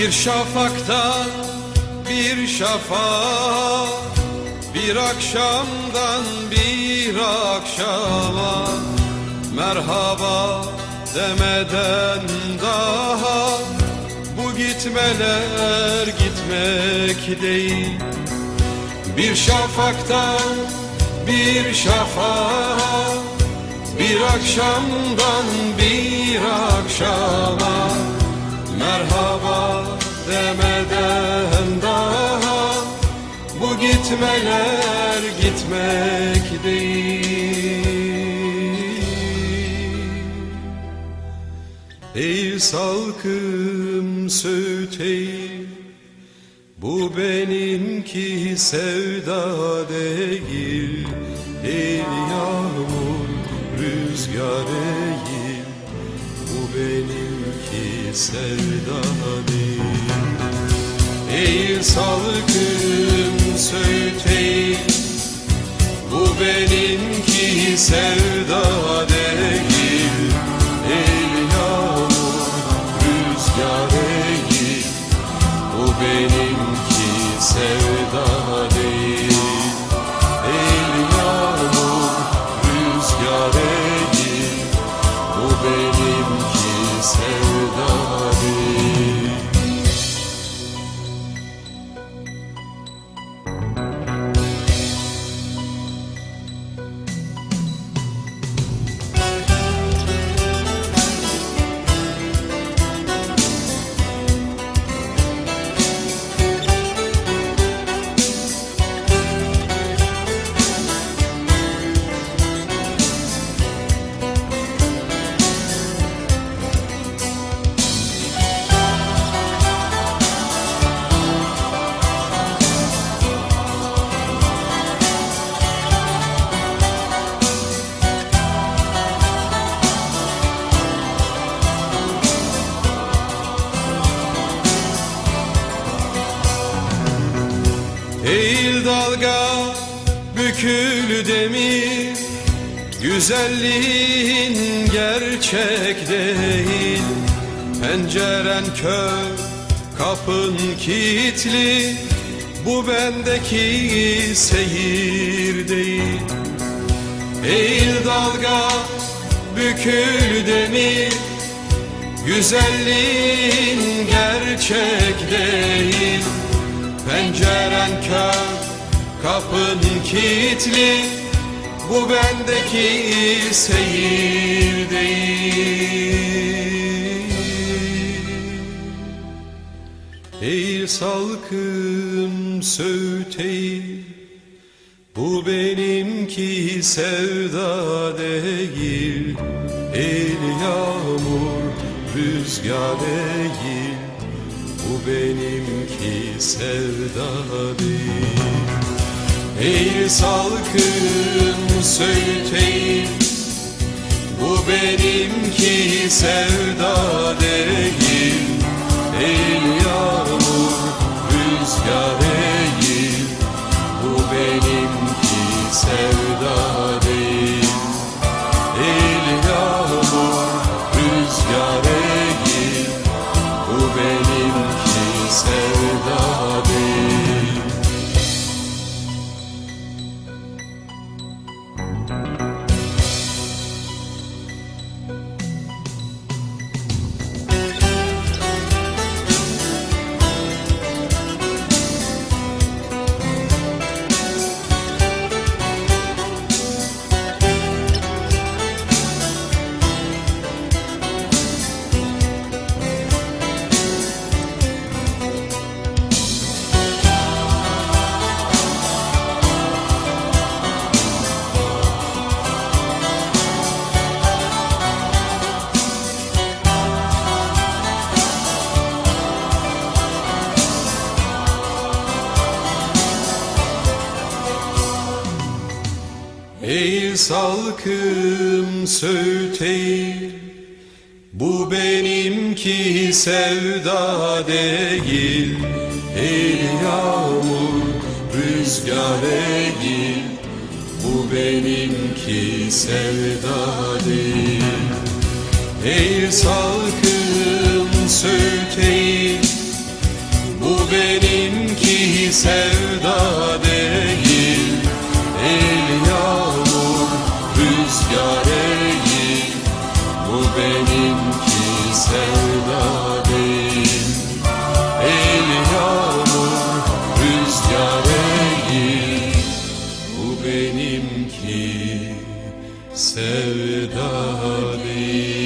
Bir şafaktan bir şafağa Bir akşamdan bir akşama. Merhaba demeden daha. Bu gitmeler gitmek değil. Bir şafaktan bir şafağa Bir akşamdan bir akşama demeden daha Bu gitmeler gitmek değil. Ey salkım söğüteyim Bu benimki sevda değil. Ey yağmur rüzgar değil Bu benimki sevda değil salkım söğüteyim Bu benimki sevda değil Ey yağmur rüzgar değil Bu benimki sevda değil Eğil dalga bükül demir. Güzelliğin gerçek değil. Penceren kör kapın kilitli. Bu bendeki seyir değil. Eğil dalga bükül demir. Güzelliğin gerçek değil Penceren kör, kapın kilitli. Bu bendeki seyir değil. Ey salkım söğüteyim Bu benimki sevda değil. El yağmur rüzgar değil benimki sevda değil Ey salkım söğüteyim Bu benimki sevda değil El yağmur Ey salkım söğüt eğil Bu benimki sevda değil. Ey yağmur rüzgar eğil Bu benimki sevda değil. Ey salkım söğüt eğil Bu benimki sevda değil benimki sevda değil El yağmur rüzgar eğil Bu benimki sevda değil